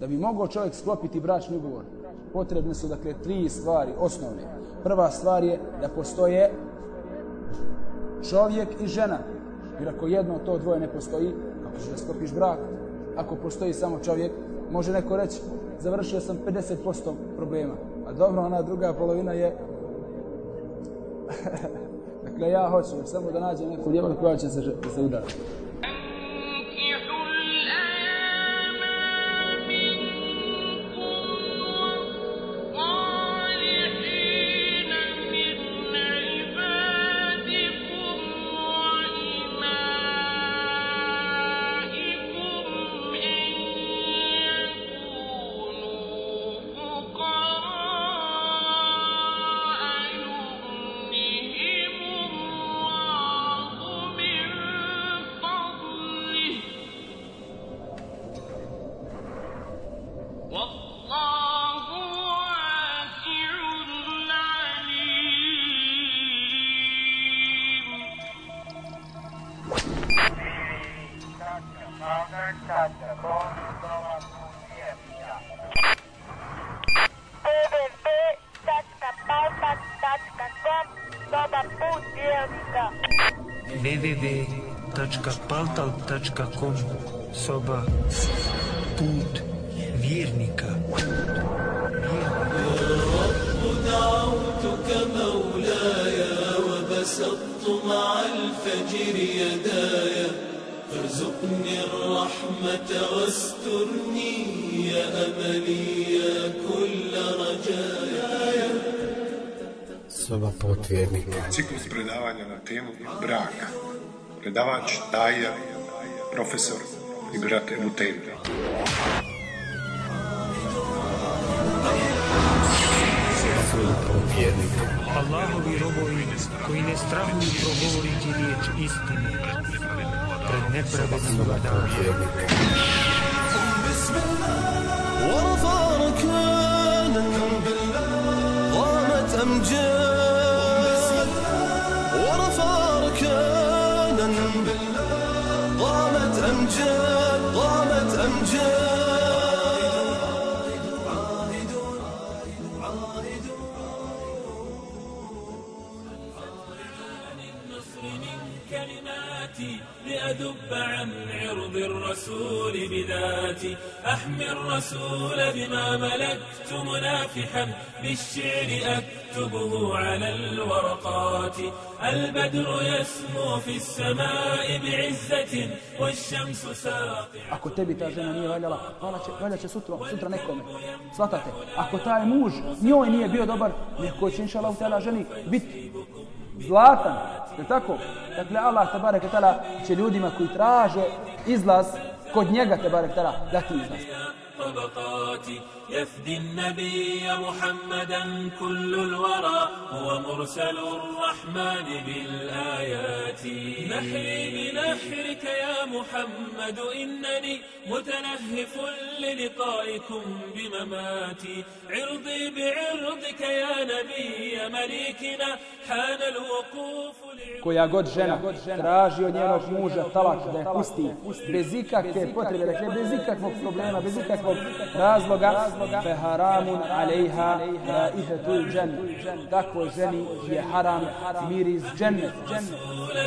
Da bi mogao čovjek sklopiti bračni ugovor, potrebne su dakle tri stvari osnovne. Prva stvar je da postoje čovjek i žena. Jer ako jedno to dvoje ne postoji, kako ćeš da sklopiš brak? Ako postoji samo čovjek, može neko reći, završio sam 50% problema. A dobro, ona druga polovina je... dakle, ja hoću samo da nađem neku djevojku koja će se, se udariti. www.paltal.com Soba. Put vjernika. دعوتك مولاي وبسطت مع الفجر يداي فارزقني الرحمة واسترني يا أملي يا كل رجايا Soba put vjernika. Ciklus predavanja na temu braka. predavač, daja, profesor i brat Ebu Tejmi. Allahovi robovi koji ne strahuju progovoriti riječ istine pred nepravednim danom. عن عرض الرسول بذاتي. أحمي الرسول بما ملكت منافحا. بالشعر أكتبه على الورقات. البدر يسمو في السماء بعزة والشمس ساقعة أكو تبي تازينا نيو هلا لا هلا هلا شو سطرة سطرة نكمة سلطة أكو تاي موج نيو نيو بيو دبر نكو شين شاء الله تعالى جني بيت زلاتن je tako? Dakle, Allah te barek tala će ljudima koji traže izlaz kod njega te barek tala dati izlaz. يفدي النبي محمدا كل الورى هو مرسل الرحمن بالآيات. نحري بنحرك يا محمد إنني متنهف للقائكم بمماتي. عرضي بعرضك يا نبي مليكنا حان الوقوف koja god žena traži od njenog muža talak da je pusti bez ikakve potrebe, dakle bez ikakvog problema, bez ikakvog razloga, haramun alejha raihatul džan. Tako ženi je haram miris džennet.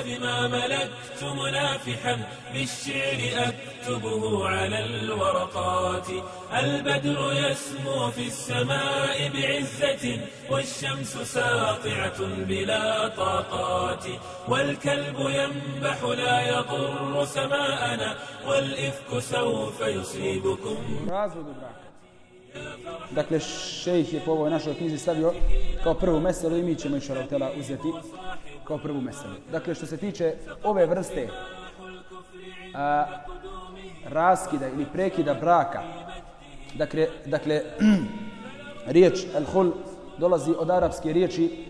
بما ملكت منافحا بالشعر أكتبه على الورقات. البدر يسمو في السماء بعزة والشمس ساطعة بلا طاقات. والكلب ينبح لا يضر سماءنا والإفك سوف يصيبكم. Dakle, šejh je po ovoj našoj knjizi stavio kao prvu meselu i mi ćemo išao tela uzeti kao prvu meselu. Dakle, što se tiče ove vrste a, raskida ili prekida braka, dakle, dakle riječ al-hul dolazi od arapske riječi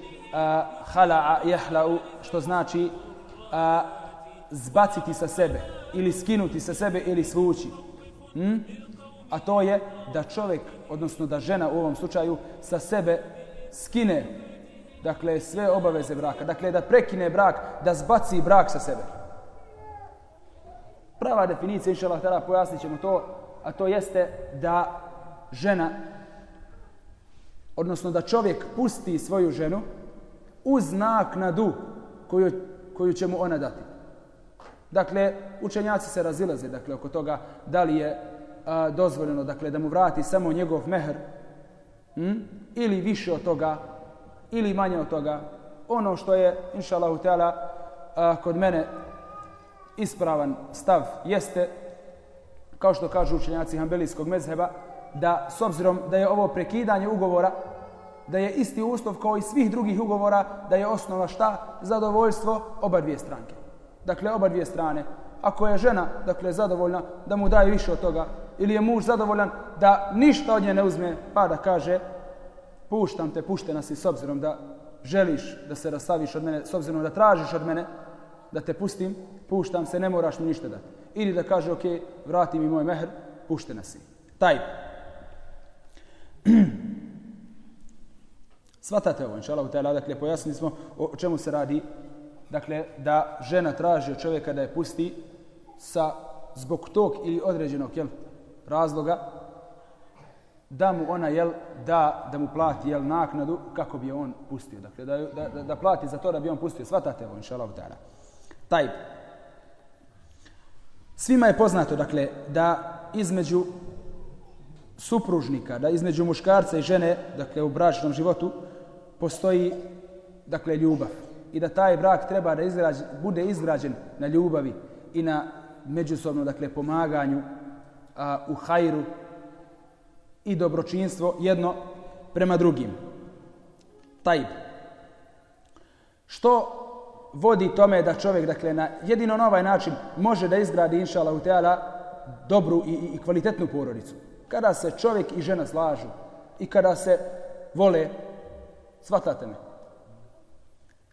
hala'a jahla'u, što znači a, zbaciti sa sebe ili skinuti sa sebe ili svući. Hm? A to je da čovjek, odnosno da žena u ovom slučaju, sa sebe skine dakle, sve obaveze braka. Dakle, da prekine brak, da zbaci brak sa sebe. Prava definicija, inša Allah, tada pojasnit ćemo to, a to jeste da žena, odnosno da čovjek pusti svoju ženu uz naknadu koju, koju će mu ona dati. Dakle, učenjaci se razilaze dakle, oko toga da li je a, dozvoljeno dakle, da mu vrati samo njegov mehr hm? ili više od toga ili manje od toga. Ono što je, inša Allahu Teala, kod mene ispravan stav jeste, kao što kažu učenjaci Hanbelijskog mezheba, da s obzirom da je ovo prekidanje ugovora, da je isti uslov kao i svih drugih ugovora, da je osnova šta? Zadovoljstvo oba dvije stranke. Dakle, oba dvije strane. Ako je žena, dakle, zadovoljna, da mu daje više od toga, ili je muž zadovoljan da ništa od nje ne uzme, pa da kaže, puštam te, puštena si s obzirom da želiš da se rastaviš od mene, s obzirom da tražiš od mene da te pustim, puštam se, ne moraš mi ništa dati. Ili da kaže, ok, vrati mi moj mehr, puštena si. Taj. Svatate ovo, inša Allah, dakle, pojasnili smo o čemu se radi. Dakle, da žena traži od čovjeka da je pusti sa zbog tog ili određenog jel, razloga, da mu ona jel da da mu plati jel naknadu kako bi on pustio. Dakle da, da, da, da plati za to da bi on pustio. Svatate ovo inshallah taala. Taj svima je poznato dakle da između supružnika da između muškarca i žene dakle u bračnom životu postoji dakle ljubav. I da taj brak treba da izgrađ, bude izgrađen na ljubavi i na međusobno dakle pomaganju a, u hajru i dobročinstvo jedno prema drugim. Taj. Što vodi tome da čovjek, dakle, na jedino na ovaj način može da izgradi, inša Allah, teala, dobru i, i, kvalitetnu porodicu. Kada se čovjek i žena slažu i kada se vole, shvatate me.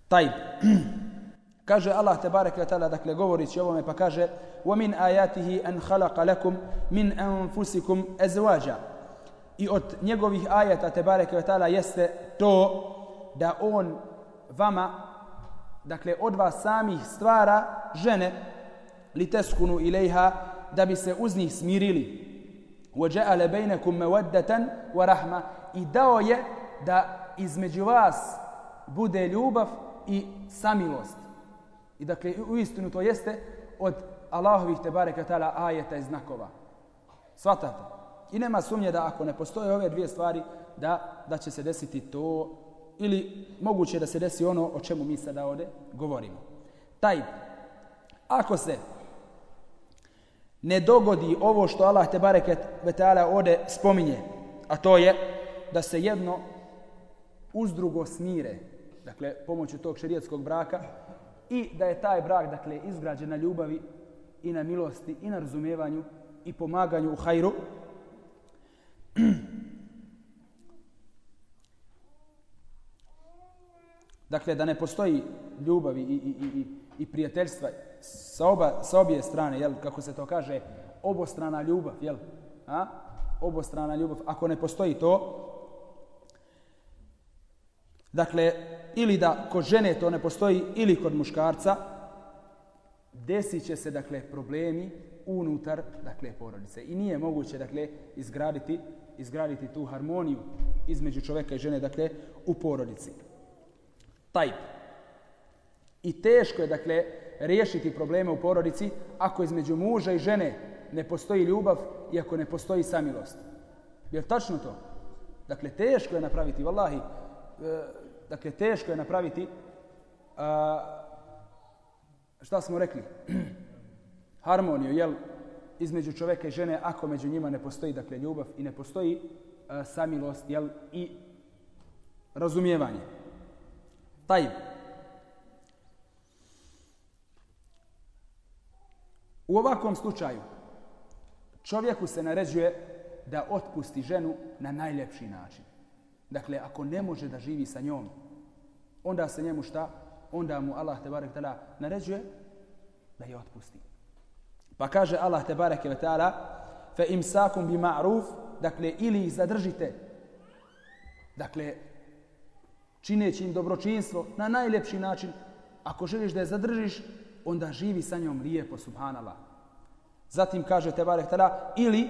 Taj. kaže Allah te barek ve taala dakle govorići o ovome pa kaže wa min ayatihi an khalaqa lakum min anfusikum azwaja. I od njegovih ajata te barek ve taala jeste to da on vama dakle od vas samih stvara žene li teskunu ilaiha da bi se uz njih smirili. Wa ja'ala bainakum mawaddatan wa rahma. I dao je da između vas bude ljubav i samilost i dakle u istinu to jeste od Allahovih te bareka tala ajeta i znakova svatate I nema sumnje da ako ne postoje ove dvije stvari, da, da će se desiti to ili moguće da se desi ono o čemu mi sada ovdje govorimo. Taj, ako se ne dogodi ovo što Allah te bareket vetala ode spominje, a to je da se jedno uz drugo smire, dakle, pomoću tog šerijetskog braka, i da je taj brak, dakle, izgrađen na ljubavi i na milosti i na razumijevanju i pomaganju u hajru, dakle, da ne postoji ljubavi i, i, i, i, i prijateljstva sa, oba, sa obje strane, jel, kako se to kaže, obostrana ljubav, jel? A? Obostrana ljubav. Ako ne postoji to, dakle, ili da kod žene to ne postoji, ili kod muškarca, desit će se, dakle, problemi unutar, dakle, porodice. I nije moguće, dakle, izgraditi izgraditi tu harmoniju između čoveka i žene, dakle, u porodici. Taj. I teško je, dakle, riješiti probleme u porodici ako između muža i žene ne postoji ljubav i ako ne postoji samilost. Je tačno to? Dakle, teško je napraviti, vallahi, e, dakle, teško je napraviti, a, šta smo rekli? Harmoniju, jel, između čoveka i žene ako među njima ne postoji dakle ljubav i ne postoji a, samilost jel, i razumijevanje. Taj. U ovakvom slučaju čovjeku se naređuje da otpusti ženu na najljepši način. Dakle, ako ne može da živi sa njom, onda se njemu šta? Onda mu Allah te barek naređuje da je otpusti. Pa kaže Allah te barek ve taala fe imsakum bi ma'ruf dakle ili ih zadržite dakle čineći im dobročinstvo na najlepši način ako želiš da je zadržiš onda živi sa njom lijepo subhanallah zatim kaže te barek taala ili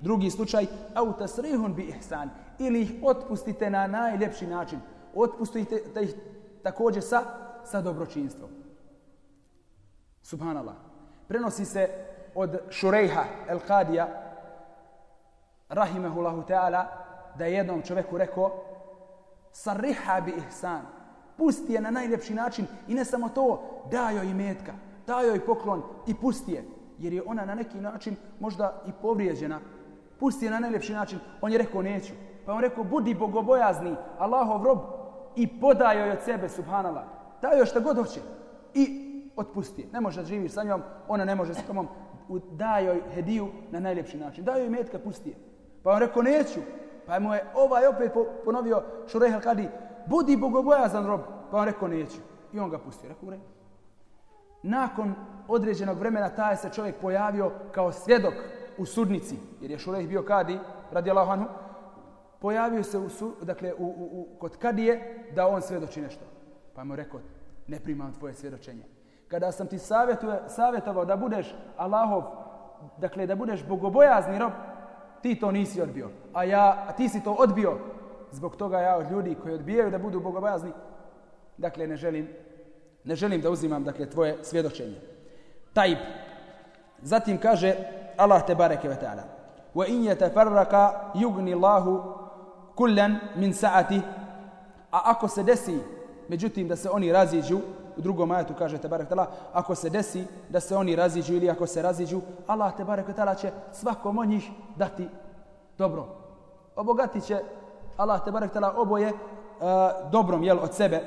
drugi slučaj, au tasrihun bi ihsan, ili ih otpustite na najljepši način. Otpustite da ih također sa, sa dobročinstvom. Subhanallah. Prenosi se od Šurejha El-Kadija, rahimehullahu ta'ala, da je jednom čovjeku rekao, sarriha bi ihsan, pusti je na najljepši način i ne samo to, dajo i metka, dajo i poklon i pusti je, jer je ona na neki način možda i povrijeđena, pusti je na najljepši način, on je rekao neću, pa on rekao budi bogobojazni, Allahov rob i podaje joj od sebe, subhanallah, dajo šta god hoće i otpusti je, ne može da živiš sa njom, ona ne može s tomom, daj joj hediju na najljepši način, daj joj metka, pusti je. Pa on rekao neću, pa mu je ovaj opet ponovio Šureh al-Kadi, budi bogobojazan rob. Pa on rekao neću. I on ga pustio. Rekao, re. Nakon određenog vremena taj se čovjek pojavio kao svjedok u sudnici, jer je Šureh bio Kadi, radi anhu pojavio se u, su, dakle, u, u, u, kod Kadije da on svjedoči nešto. Pa mu rekao, ne primam tvoje svjedočenje. Kada sam ti savjetovao da budeš Allahov, dakle da budeš bogobojazni rob, ti to nisi odbio. A ja, a ti si to odbio. Zbog toga ja od ljudi koji odbijaju da budu bogobojazni, dakle ne želim, ne želim da uzimam dakle tvoje svjedočenje. Tajb. Zatim kaže Allah te bareke ve taala: "Wa in yatafarraqa yughni Allahu kullen min sa'ati." A ako se desi, međutim da se oni raziđu, u drugom ajetu kaže te barek tala, ako se desi da se oni raziđu ili ako se raziđu, Allah te barek tala će svakom od njih dati dobro. Obogati će Allah te barek tala oboje uh, dobrom jel od sebe.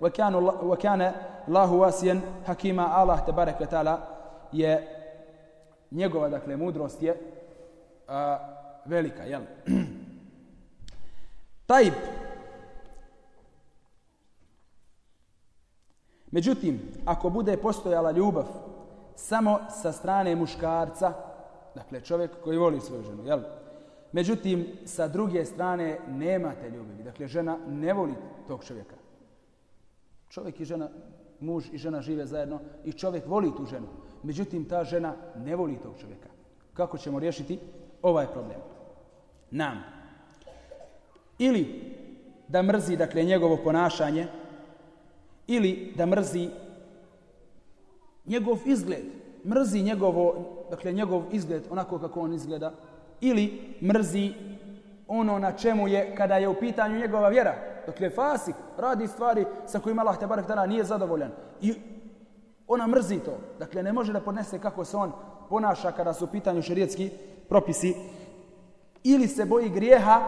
Wa kana Allahu wasiyan hakima Allah te barek tala je njegova dakle mudrost je uh, velika jel. Tajb Međutim, ako bude postojala ljubav samo sa strane muškarca, dakle čovjek koji voli svoju ženu, jel? Međutim, sa druge strane nema te ljubavi. Dakle, žena ne voli tog čovjeka. Čovjek i žena, muž i žena žive zajedno i čovjek voli tu ženu. Međutim, ta žena ne voli tog čovjeka. Kako ćemo riješiti ovaj problem? Nam. Ili da mrzi, dakle, njegovo ponašanje, ili da mrzi njegov izgled, mrzi njegovo, dakle njegov izgled onako kako on izgleda, ili mrzi ono na čemu je kada je u pitanju njegova vjera. Dakle, fasik radi stvari sa kojima Allah te barek nije zadovoljan. I ona mrzi to. Dakle, ne može da podnese kako se on ponaša kada su u pitanju šerijetski propisi. Ili se boji grijeha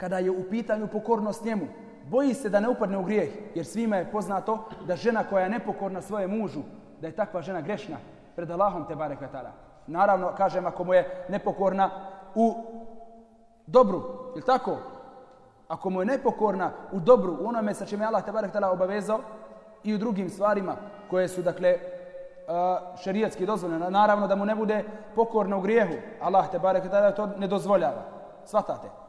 kada je u pitanju pokornost njemu boji se da ne upadne u grijeh, jer svima je poznato da žena koja je nepokorna svoje mužu, da je takva žena grešna pred Allahom te bare kvetala. Naravno, kažem, ako mu je nepokorna u dobru, je tako? Ako mu je nepokorna u dobru, u onome sa čime Allah te bare kvetala obavezao i u drugim stvarima koje su, dakle, šerijatski dozvoljene, naravno da mu ne bude pokorna u grijehu. Allah te bare kvetala to ne dozvoljava. Svatate.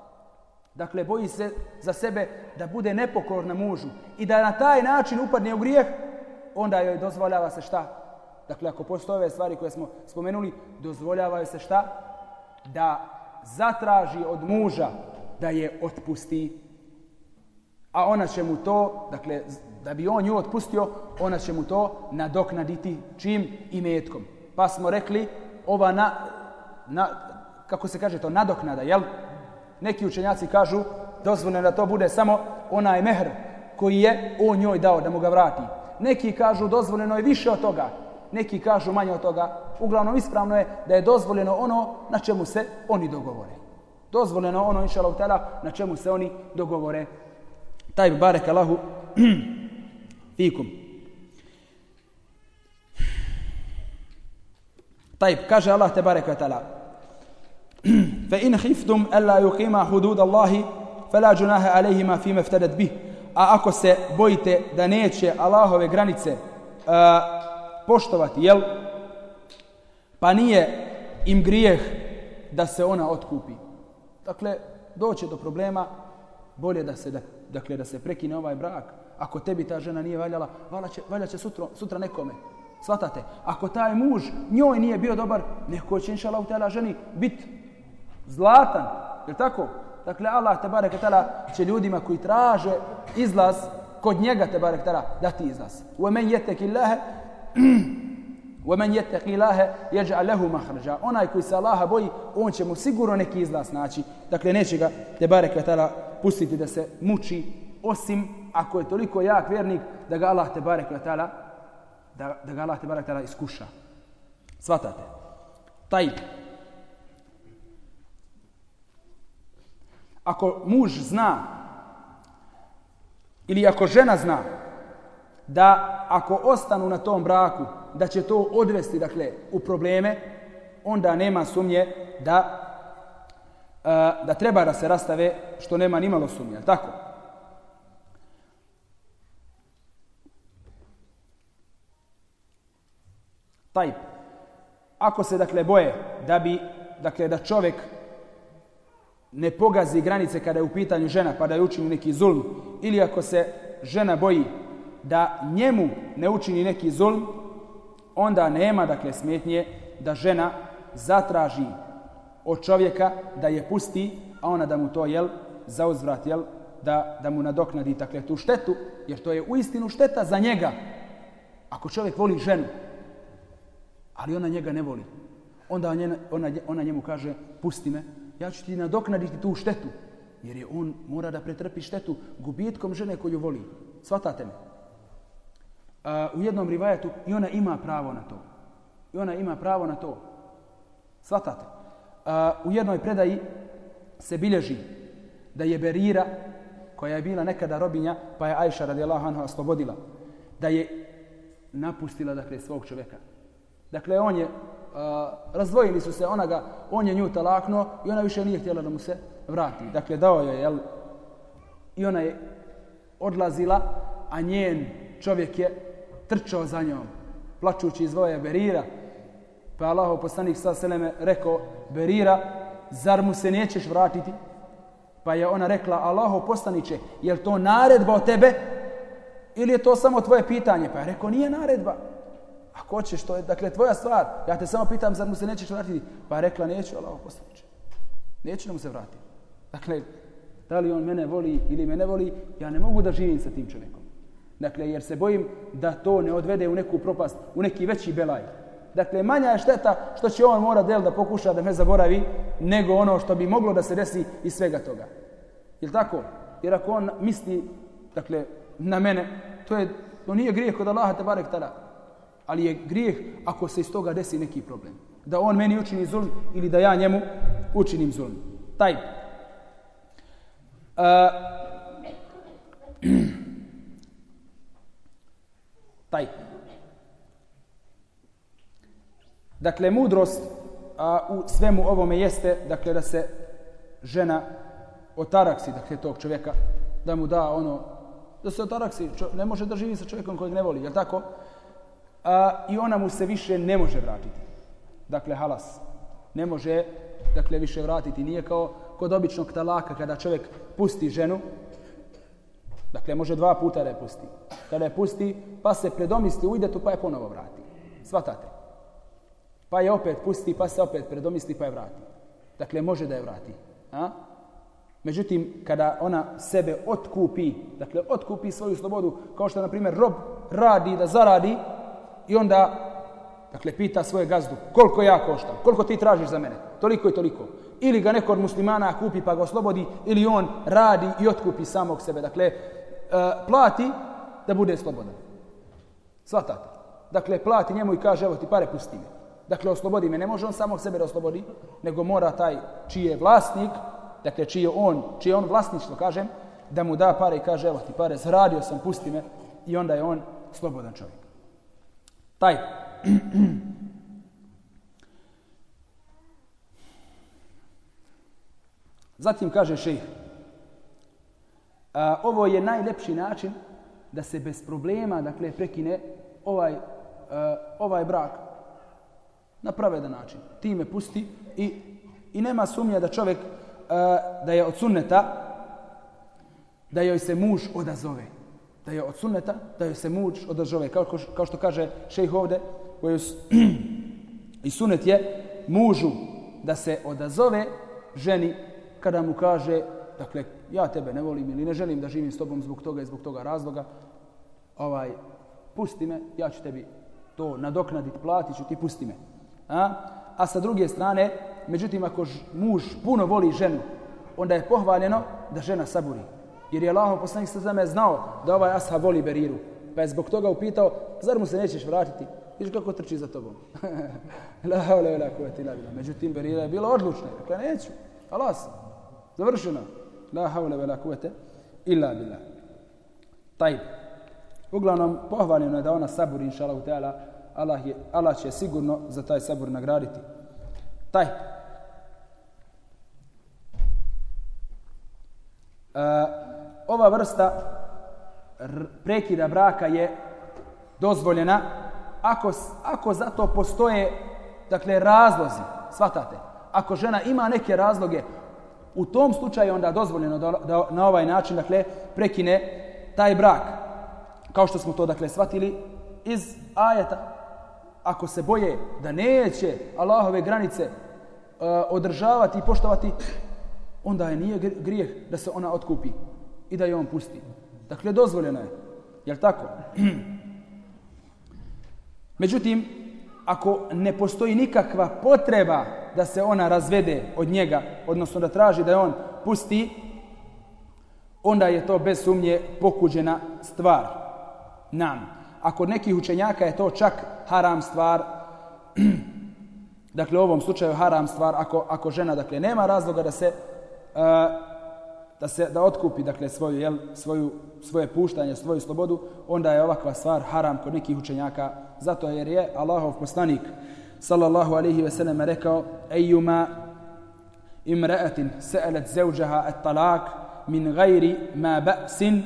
Dakle, boji se za sebe da bude nepokorna mužu i da na taj način upadne u grijeh, onda joj dozvoljava se šta? Dakle, ako postoje ove stvari koje smo spomenuli, dozvoljava joj se šta? Da zatraži od muža da je otpusti. A ona će mu to, dakle, da bi on nju otpustio, ona će mu to nadoknaditi čim i metkom. Pa smo rekli, ova na, na kako se kaže to, nadoknada, jel? Neki učenjaci kažu dozvoljeno da to bude samo onaj mehr koji je on njoj dao da mu ga vrati. Neki kažu dozvoljeno je više od toga. Neki kažu manje od toga. Uglavnom ispravno je da je dozvoljeno ono na čemu se oni dogovore. Dozvoljeno ono, inša Allah, na čemu se oni dogovore. Taj barek Allahu fikum. Taj kaže Allah te barek ta'ala. فإن خفتم ألا يقيما حدود الله فلا جناح عليهما فيما افتدت به a ako se bojite da neće Allahove granice uh, poštovati, jel? Pa nije im grijeh da se ona otkupi. Dakle, doće do problema, bolje da se, da, dakle, da se prekine ovaj brak. Ako tebi ta žena nije valjala, valja će, valja će sutra, sutra nekome. Svatate, ako taj muž njoj nije bio dobar, neko će inša Allah ženi biti zlatan, je tako? Dakle, Allah te barek tala će ljudima koji traže izlaz kod njega te barek tala dati izlaz. Wa men yattaki Allah wa men yattaki Allah yaj'al lahu makhraja. Onaj koji se Allaha boji, on će mu sigurno neki izlaz naći. Dakle, neće ga te barek tala pustiti da se muči osim ako je toliko jak vjernik da ga Allah te barek tala da, da ga Allah te barek tala iskuša. Svatate. Taj ako muž zna ili ako žena zna da ako ostanu na tom braku da će to odvesti dakle u probleme onda nema sumnje da e, da treba da se rastave što nema ni malo sumnje tako? Taj ako se dakle boje da bi dakle da čovjek ne pogazi granice kada je u pitanju žena pa da je učini neki zulm. Ili ako se žena boji da njemu ne učini neki zulm onda nema dakle smetnje da žena zatraži od čovjeka da je pusti a ona da mu to jel za uzvrat jel da, da mu nadoknadi dakle tu štetu jer to je uistinu šteta za njega. Ako čovjek voli ženu ali ona njega ne voli onda ona, ona, ona njemu kaže pusti me ja ću ti nadoknaditi tu štetu. Jer je on mora da pretrpi štetu gubitkom žene koju voli. Svatate me. A, u jednom rivajetu i ona ima pravo na to. I ona ima pravo na to. Svatate. A, u jednoj predaji se bilježi da je Berira, koja je bila nekada robinja, pa je Ajša radijallahu anha oslobodila, da je napustila dakle, svog čovjeka. Dakle, on je razdvojili su se, ona ga, on je nju talaknuo i ona više nije htjela da mu se vrati. Dakle, dao je, jel, i ona je odlazila, a njen čovjek je trčao za njom, plačući iz voje Berira. Pa je Allaho poslanik sa seleme rekao, Berira, zar mu se nećeš vratiti? Pa je ona rekla, Allaho poslaniće, je to naredba od tebe ili je to samo tvoje pitanje? Pa je rekao, nije naredba. Ako hoćeš, to je, dakle, tvoja stvar. Ja te samo pitam, zar mu se nećeš vratiti? Pa je rekla, neću, Allah poslaniče. Neću da mu se vratiti. Dakle, da li on mene voli ili me ne voli, ja ne mogu da živim sa tim čovjekom. Dakle, jer se bojim da to ne odvede u neku propast, u neki veći belaj. Dakle, manja je šteta što će on mora del da pokuša da me zaboravi, nego ono što bi moglo da se desi iz svega toga. Je tako? Jer ako on misli, dakle, na mene, to je, to nije grijeh kod Allaha te barek tada ali je grijeh ako se iz toga desi neki problem. Da on meni učini zulm ili da ja njemu učinim zulm. Taj. Uh, taj. Dakle, mudrost a, u svemu ovome jeste dakle, da se žena otaraksi dakle, tog čovjeka, da mu da ono, da se otaraksi, čo, ne može da živi sa čovjekom kojeg ne voli, je tako? A, i ona mu se više ne može vratiti. Dakle, halas. Ne može, dakle, više vratiti. Nije kao kod običnog talaka kada čovjek pusti ženu, dakle, može dva puta da je pusti. Kada je pusti, pa se predomisli u idetu, pa je ponovo vrati. Svatate. Pa je opet pusti, pa se opet predomisli, pa je vrati. Dakle, može da je vrati. A? Međutim, kada ona sebe otkupi, dakle, otkupi svoju slobodu, kao što, na primjer, rob radi da zaradi, I onda, dakle, pita svoje gazdu, koliko ja koštam, koliko ti tražiš za mene, toliko i toliko. Ili ga neko od muslimana kupi pa ga oslobodi, ili on radi i otkupi samog sebe. Dakle, e, plati da bude slobodan. Svatate. Dakle, plati njemu i kaže, evo ti pare, pusti me. Dakle, oslobodi me. Ne može on samog sebe da oslobodi, nego mora taj čiji je vlasnik, dakle, čiji je on, čiji je on vlasništvo, kažem, da mu da pare i kaže, evo ti pare, zaradio sam, pusti me. I onda je on slobodan čovjek. Taj. Zatim kaže šejh, a, ovo je najlepši način da se bez problema dakle prekine ovaj a, ovaj brak na pravedan način. Ti me pusti i, i nema sumnje da čovjek a, da je od sunneta da joj se muž odazove da je od sunneta, da je se muč održove, kao, kao što kaže šejh ovde, koji i sunnet je mužu da se odazove ženi kada mu kaže, dakle, ja tebe ne volim ili ne želim da živim s tobom zbog toga i zbog toga razloga, ovaj, pusti me, ja ću tebi to nadoknaditi, platit ću ti, pusti me. A? A sa druge strane, međutim, ako muž puno voli ženu, onda je pohvaljeno da žena saburi. Jer je Allahov poslanik sa zame znao da ovaj ashab voli Beriru. Pa je zbog toga upitao, zar mu se nećeš vratiti? Viš kako trči za tobom. la haule la kuvvete illa billah. Međutim Berira je bila odlučna, rekla neću. Alas. Završeno. La haula la kuvvete illa billah. Taj. Uglavnom pohvaljeno je da ona sabur inshallah taala Allah je Allah će sigurno za taj sabur nagraditi. Taj. Uh, e, ova vrsta prekida braka je dozvoljena ako, ako za to postoje dakle, razlozi, svatate, ako žena ima neke razloge, u tom slučaju onda dozvoljeno da, da na ovaj način dakle, prekine taj brak. Kao što smo to dakle svatili iz ajeta. Ako se boje da neće Allahove granice uh, održavati i poštovati, onda je nije grijeh da se ona otkupi i da je on pusti. Dakle, dozvoljeno je. Jel tako? Međutim, ako ne postoji nikakva potreba da se ona razvede od njega, odnosno da traži da je on pusti, onda je to bez sumnje pokuđena stvar. Nam. Ako nekih učenjaka je to čak haram stvar, dakle u ovom slučaju haram stvar, ako, ako žena dakle nema razloga da se uh, da se da otkupi dakle svoju jel, svoju svoje puštanje, svoju slobodu, onda je ovakva stvar haram kod nekih učenjaka. Zato jer je Allahov poslanik sallallahu alejhi ve sellem rekao: "Ejuma imra'atin sa'alat zawjaha at-talaq min ghairi ma ba'sin"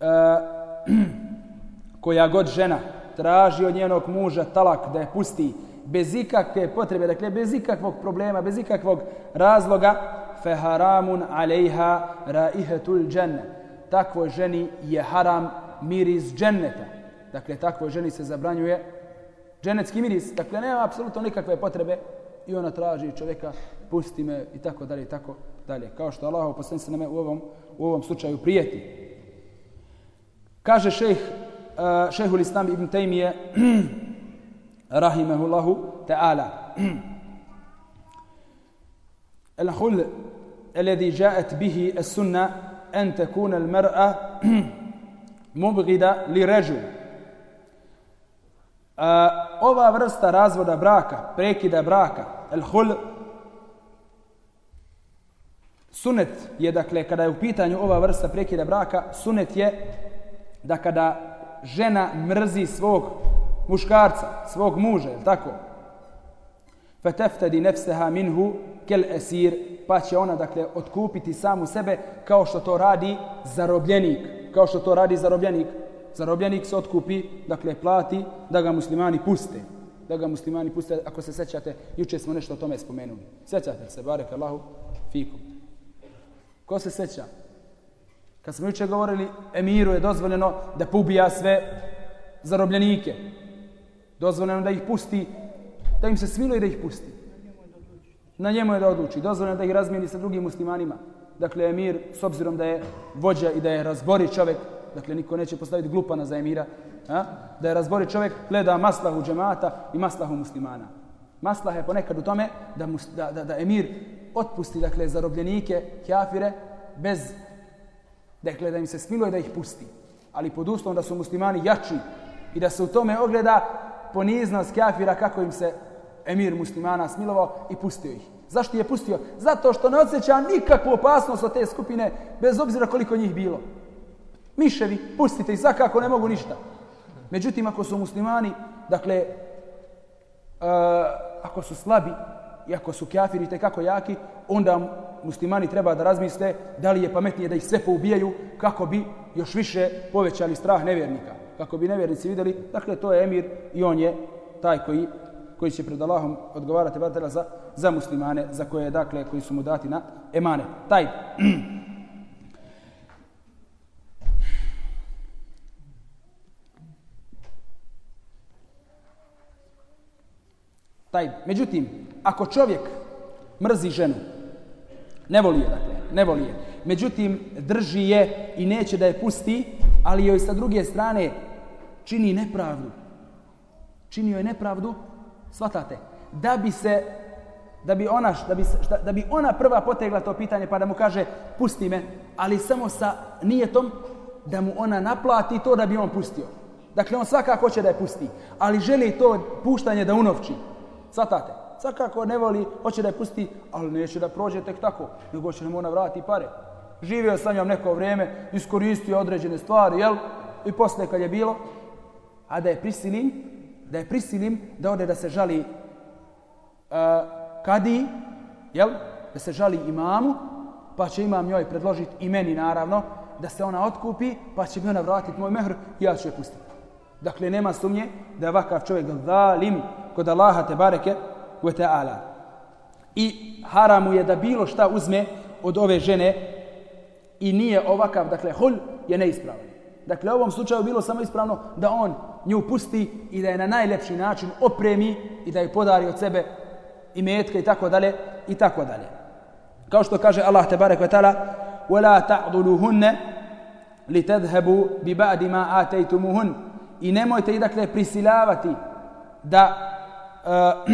koja god žena traži od njenog muža talak da je pusti bez ikakve potrebe, dakle bez ikakvog problema, bez ikakvog razloga, fe haramun alejha raihetul dženne. Takvoj ženi je haram miris dženneta. Dakle, takvoj ženi se zabranjuje dženecki miris. Dakle, nema apsolutno nikakve potrebe i ona traži čovjeka, pusti me i tako dalje i tako dalje. Kao što Allah uposlen se me u ovom, u ovom slučaju prijeti. Kaže šejh, eh, šejhul Islam ibn Taymije, rahimehullahu ta'ala, El-Hul الذي جاءت به السنة أن تكون المرأة مبغدة لرجل ova vrsta razvoda braka, prekida braka, el hul, sunet je, dakle, kada je u pitanju ova vrsta prekida braka, sunet je da kada žena mrzi svog muškarca, svog muža, je tako? Nefseha minhu kel esir, pa će ona dakle otkupiti samu sebe kao što to radi zarobljenik, kao što to radi zarobljenik. Zarobljenik se otkupi, dakle plati da ga muslimani puste. Da ga muslimani puste, ako se sećate, juče smo nešto o tome spomenuli. Sećate se, barek Allahu, fikum. Ko se seća? Kad smo juče govorili, emiru je dozvoljeno da pobija sve zarobljenike. Dozvoljeno da ih pusti, da im se smiluje da ih pusti. Na njemu je da odluči. Dozvoljeno da ih razmijeni sa drugim muslimanima. Dakle, emir, s obzirom da je vođa i da je razbori čovjek, dakle, niko neće postaviti glupana za emira, a? da je razbori čovjek, gleda maslahu džemata i maslahu muslimana. Maslah je ponekad u tome da, mus, da, da, da emir otpusti, dakle, zarobljenike, kjafire, bez, dakle, da im se smiluje da ih pusti. Ali pod uslovom da su muslimani jači i da se u tome ogleda poniznost kjafira kako im se emir muslimana smilovao i pustio ih. Zašto je pustio? Zato što ne osjeća nikakvu opasnost od te skupine, bez obzira koliko njih bilo. Miševi, pustite ih, svakako ne mogu ništa. Međutim, ako su muslimani, dakle, uh, ako su slabi i ako su kafiri te kako jaki, onda muslimani treba da razmisle da li je pametnije da ih sve poubijaju kako bi još više povećali strah nevjernika. Kako bi nevjernici vidjeli, dakle, to je emir i on je taj koji koji će pred Allahom odgovarati vatela za, za muslimane, za koje, dakle, koji su mu dati na emane. Taj. Taj. Međutim, ako čovjek mrzi ženu Ne voli je, dakle, ne voli je. Međutim, drži je i neće da je pusti, ali joj sa druge strane čini nepravdu. Čini joj nepravdu, Svatate? da bi se da bi ona da bi šta, da bi ona prva potegla to pitanje pa da mu kaže pusti me, ali samo sa nijetom da mu ona naplati to da bi on pustio. Dakle, on svakako hoće da je pusti, ali želi to puštanje da unovči. Svatate? Svakako ne voli, hoće da je pusti, ali neće da prođe tek tako, nego će mu ona vrati pare. Živio sa njom neko vrijeme, iskoristio određene stvari, jel? I posle kad je bilo, a da je prisilim, da je prisilim da ode da se žali uh, kadi, jel? Da se žali imamu, pa će imam njoj predložiti i meni naravno, da se ona otkupi, pa će mi ona vratiti moj mehr i ja ću je pustiti. Dakle, nema sumnje da je ovakav čovjek zalim kod Allaha te bareke u ta'ala. I haramu je da bilo šta uzme od ove žene i nije ovakav, dakle, hul je neispravan. Dakle, u ovom slučaju bilo samo ispravno da on nju pusti i da je na najlepši način opremi i da je podari od sebe i metka i tako dalje i tako dalje. Kao što kaže Allah te barek ve taala wala ta'duluhunna litadhhabu bi ba'di ma ataytumuhun i nemojte ih dakle prisilavati da uh,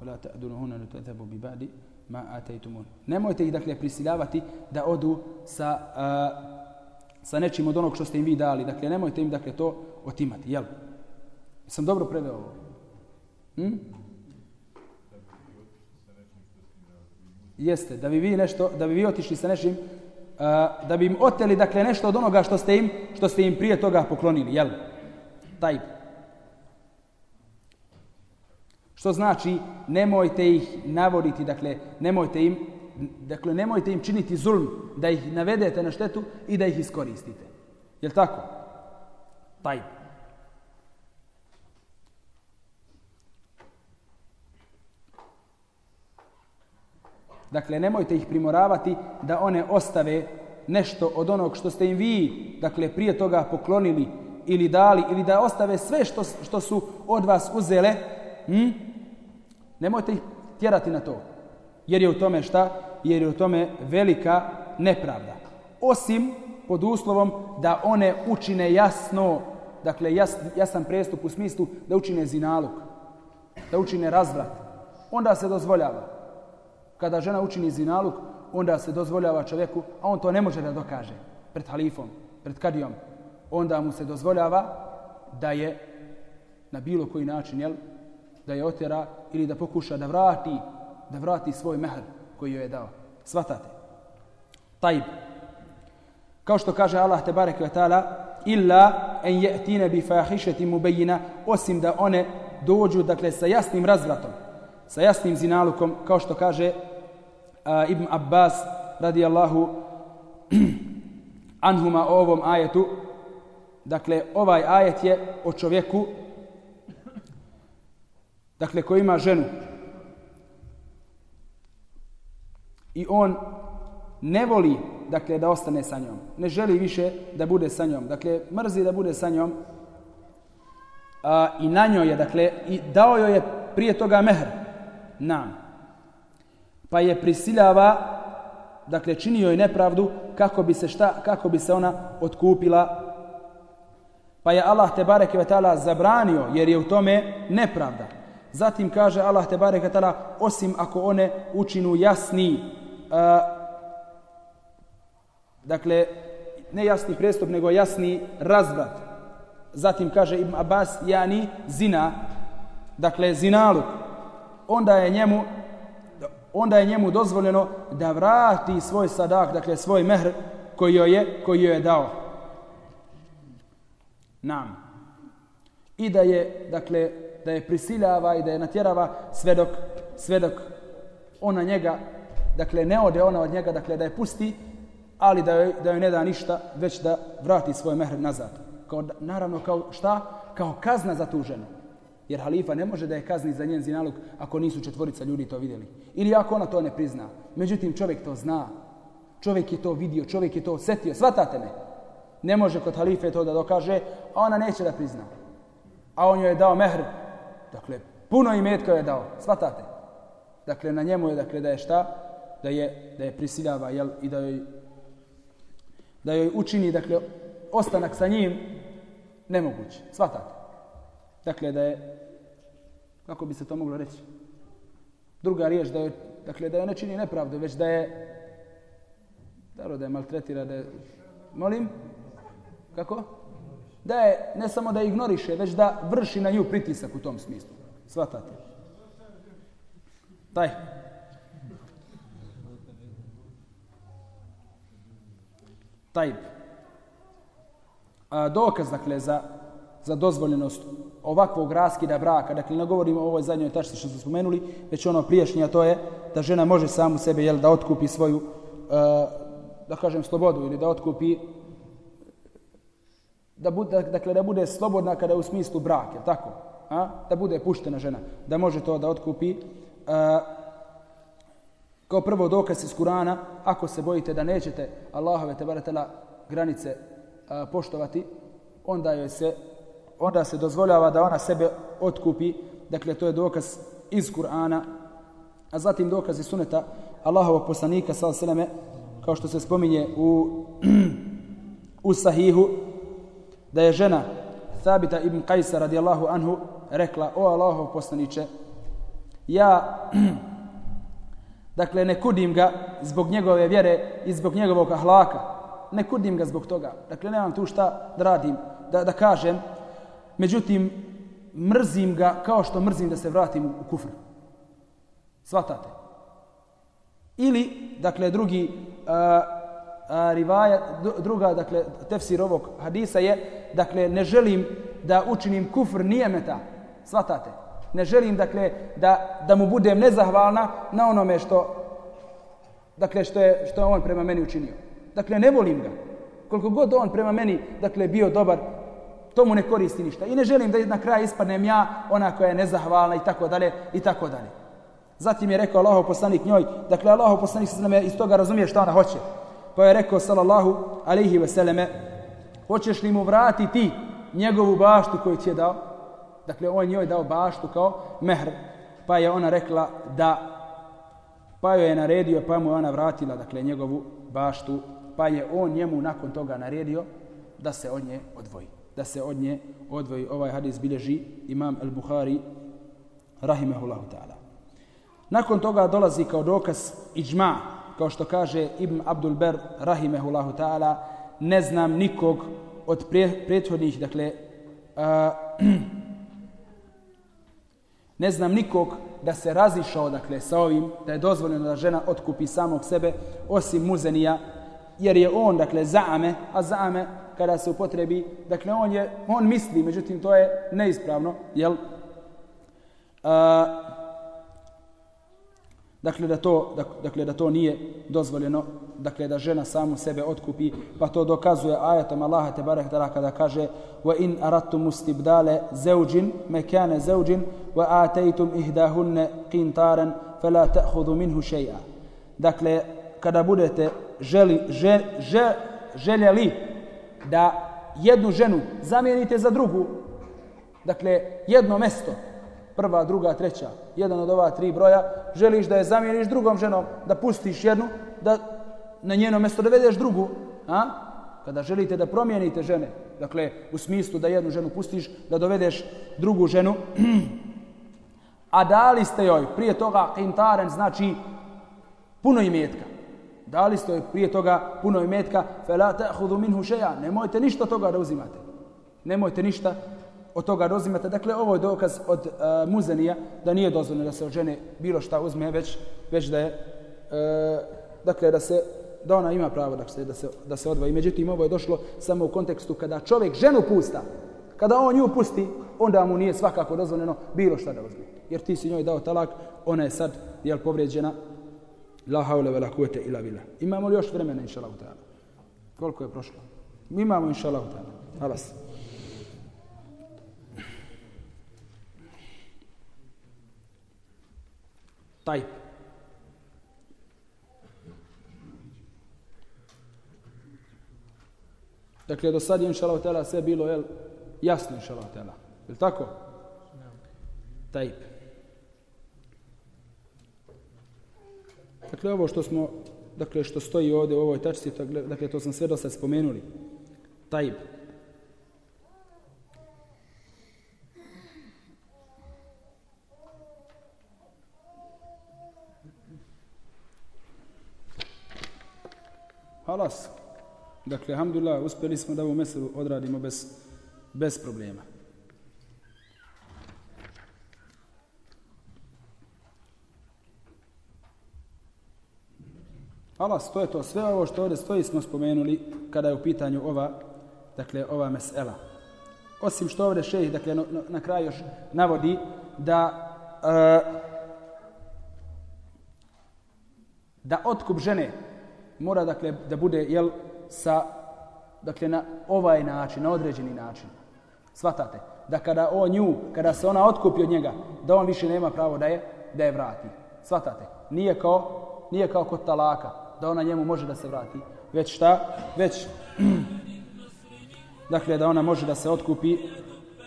ولا تأذنهن لتذهبوا ببعد ma ataytumun. Nemojte ih dakle prisiljavati da odu sa uh, sa nečim od onog što ste im vi dali. Dakle nemojte im dakle to otimati jel? Sam dobro preveo ovo. Hm? jeste da bi vi nešto da bi vi otišli sa nečim uh, da bi im oteli dakle nešto od onoga što ste im što ste im prije toga poklonili jel? Taj što znači nemojte ih navoditi dakle nemojte im dakle nemojte im činiti zulm da ih navedete na štetu i da ih iskoristite. Je li tako? Taj Dakle, nemojte ih primoravati da one ostave nešto od onog što ste im vi, dakle, prije toga poklonili ili dali, ili da ostave sve što, što su od vas uzele, hm? Nemojte ih tjerati na to. Jer je u tome šta? Jer je u tome velika nepravda. Osim pod uslovom da one učine jasno, dakle, jas, jasan prestup u smislu da učine zinalog, da učine razvrat. Onda se dozvoljava kada žena učini zinaluk, onda se dozvoljava čovjeku, a on to ne može da dokaže pred halifom, pred kadijom, onda mu se dozvoljava da je na bilo koji način, jel, da je otjera ili da pokuša da vrati, da vrati svoj mehr koji joj je dao. Svatate. Tajb. Kao što kaže Allah te barek ta'ala, illa en je'tine bi fahišeti mubejina, osim da one dođu, dakle, sa jasnim razvratom, sa jasnim zinalukom, kao što kaže uh, Ibn Abbas radijallahu anhuma o ovom ajetu. Dakle, ovaj ajet je o čovjeku dakle, koji ima ženu. I on ne voli dakle, da ostane sa njom. Ne želi više da bude sa njom. Dakle, mrzi da bude sa njom. A, I na njoj je, dakle, i dao joj je prije toga mehr. Nam pa je prisiljava, dakle čini joj nepravdu kako bi se šta, kako bi se ona otkupila. Pa je Allah te bareke ve taala zabranio jer je u tome nepravda. Zatim kaže Allah te bareke taala osim ako one učinu jasni uh, dakle ne jasni prestup nego jasni razvrat. Zatim kaže Ibn Abbas yani zina dakle zinaluk onda je njemu onda je njemu dozvoljeno da vrati svoj sadak, dakle svoj mehr koji joj je, koji joj je dao. Nam. I da je, dakle, da je prisiljava i da je natjerava sve dok, sve dok ona njega, dakle, ne ode ona od njega, dakle, da je pusti, ali da joj, da joj ne da ništa, već da vrati svoj mehr nazad. Kao, naravno, kao šta? Kao kazna za tu ženu. Jer halifa ne može da je kazni za njen zinalog ako nisu četvorica ljudi to vidjeli. Ili ako ona to ne prizna. Međutim, čovjek to zna. Čovjek je to vidio, čovjek je to osjetio. Svatate me. Ne može kod halife to da dokaže, a ona neće da prizna. A on joj je dao mehr. Dakle, Puno imetka je dao, svatate. Dakle, na njemu je, dakle, da je šta? Da je, da je prisiljava, jel, i da joj, da joj učini, dakle, ostanak sa njim nemoguće. Svatate. Dakle, da je, kako bi se to moglo reći? Druga riječ, da je, dakle, da je ne čini nepravdu, već da je, da je maltretira, da je, molim, kako? Da je, ne samo da ignoriše, već da vrši na nju pritisak u tom smislu. Svatate. Taj. Taj. A, dokaz, dakle, za, za dozvoljenost ovakvog raskida braka, dakle, ne govorimo o ovoj zadnjoj tačci što smo spomenuli, već ono priješnje, to je da žena može samu sebe, jel, da otkupi svoju, uh, da kažem, slobodu ili da otkupi da bude, dakle, da bude slobodna kada je u smislu brake, tako? A? Da bude puštena žena, da može to da otkupi. A, kao prvo dokaz iz Kurana, ako se bojite da nećete Allahove te baratela granice a, poštovati, onda joj se onda se dozvoljava da ona sebe otkupi. Dakle, to je dokaz iz Kur'ana. A zatim dokaz iz suneta Allahovog poslanika, sal seleme, kao što se spominje u, u sahihu, da je žena Thabita ibn Qajsa radijallahu anhu rekla, o Allahov poslaniče, ja, dakle, ne kudim ga zbog njegove vjere i zbog njegovog ahlaka. Ne kudim ga zbog toga. Dakle, nemam tu šta da radim, da, da kažem. Međutim, mrzim ga kao što mrzim da se vratim u kufr. Svatate. Ili, dakle, drugi, uh, a, rivaja, druga, dakle, tefsir ovog hadisa je, dakle, ne želim da učinim kufr nijemeta, svatate. Ne želim, dakle, da, da mu budem nezahvalna na onome što, dakle, što je, što je on prema meni učinio. Dakle, ne volim ga. Koliko god on prema meni, dakle, bio dobar, to mu ne koristi ništa. I ne želim da na kraj ispadnem ja, ona koja je nezahvalna i tako dalje, i tako dalje. Zatim je rekao Allahov poslanik njoj, dakle, Allahov poslanik se iz toga razumije šta ona hoće. Pa je rekao sallallahu alejhi ve selleme hoćeš li mu vratiti njegovu baštu koju ti je dao? Dakle, on njoj dao baštu kao mehr. Pa je ona rekla da pa joj je naredio, pa mu je ona vratila dakle, njegovu baštu. Pa je on njemu nakon toga naredio da se od nje odvoji. Da se od nje odvoji. Ovaj hadis bilježi imam al-Bukhari rahimehullahu ta'ala. Nakon toga dolazi kao dokaz iđma, kao što kaže Ibn Abdul Ber, rahimehullahu ta'ala, ne znam nikog od prethodnih, dakle, a, ne znam nikog da se razišao, dakle, sa ovim, da je dozvoljeno da žena otkupi samog sebe, osim muzenija, jer je on, dakle, zaame, a zaame, kada se upotrebi, dakle, on je, on misli, međutim, to je neispravno, jel? A, Dakle da to dakle da to nije dozvoljeno, dakle da žena samu sebe otkupi, pa to dokazuje ajatom Allaha te barek dara kada kaže: "Wa in aradtum زَوْجٍ zawjin زَوْجٍ zawjin wa ataytum فَلَا qintaran fala ta'khudhu minhu shay'a." Dakle kada budete želi žel, žel, željeli da jednu ženu zamijenite za drugu, dakle jedno mesto prva, druga, treća, jedan od ova tri broja, želiš da je zamijeniš drugom ženom, da pustiš jednu, da na njeno mjesto dovedeš drugu, a? Kada želite da promijenite žene, dakle, u smislu da jednu ženu pustiš, da dovedeš drugu ženu, a dali ste joj prije toga kintaren, znači puno imetka. Dali ste joj prije toga puno imetka, fela ta'khudhu minhu shay'a, nemojte ništa toga da uzimate. Nemojte ništa od toga rozimate. Dakle, ovo je dokaz od uh, muzenija da nije dozvoljeno da se od žene bilo šta uzme, već, već da je, uh, dakle, da se da ona ima pravo da se, da se, da se odvoji. Međutim, ovo je došlo samo u kontekstu kada čovjek ženu pusta, kada on nju pusti, onda mu nije svakako dozvoljeno bilo šta da uzme. Jer ti si njoj dao talak, ona je sad, jel, povrijeđena, la haule vela kuvete ila vila. Imamo li još vremena, inša Allah, Koliko je prošlo? Mi imamo, inša Allah, Halas. Taj. Dakle, do sad je inšalav tela sve bilo jel, jasno inšalav tela. Je tako? Taj. Dakle, ovo što smo, dakle, što stoji ovdje u ovoj tačci, dakle, to sam sve do sad spomenuli. Taj. Taj. Halas. Dakle, alhamdulillah, uspjeli smo da ovu meselu odradimo bez, bez problema. Halas, to je to. Sve ovo što ovdje stoji smo spomenuli kada je u pitanju ova, dakle, ova mesela. Osim što ovdje šejih, dakle, na, na kraju još navodi da uh, da otkup žene mora dakle da bude jel sa dakle na ovaj način, na određeni način. Svatate da kada on nju, kada se ona otkupi od njega, da on više nema pravo da je da je vrati. Svatate. Nije kao nije kao kod talaka da ona njemu može da se vrati. Već šta? Već dakle da ona može da se otkupi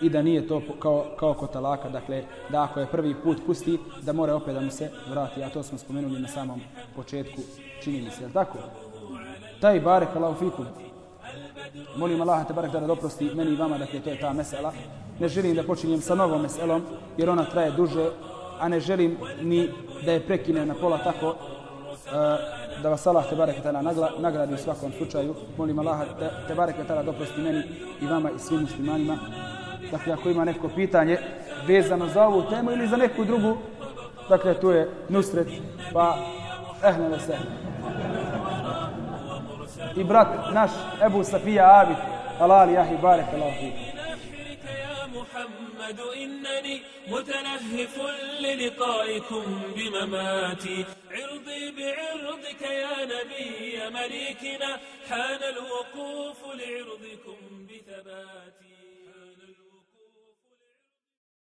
i da nije to kao, kao kod talaka, dakle, da ako je prvi put pusti, da mora opet da mu se vrati, a to smo spomenuli na samom početku, čini mi se, jel tako? Taj barek, Allah fikum, molim Allah te barek da doprosti meni i vama, dakle, to je ta mesela. Ne želim da počinjem sa novom meselom, jer ona traje duže, a ne želim ni da je prekine na pola tako, uh, da vas Allah te barek nagradi u svakom slučaju. Molim Allah te, te barek da doprosti meni i vama i svim muslimanima. Dakle, ako ima neko pitanje vezano za ovu temu ili za neku drugu, dakle, tu je Nusret, pa ehne ve se. I brat naš, Ebu Safija Abid, halali, jahi, barek, Allah, محمد إنني متنهف للقائكم بمماتي عرضي بعرضك يا نبي مليكنا حان الوقوف لعرضكم بثبات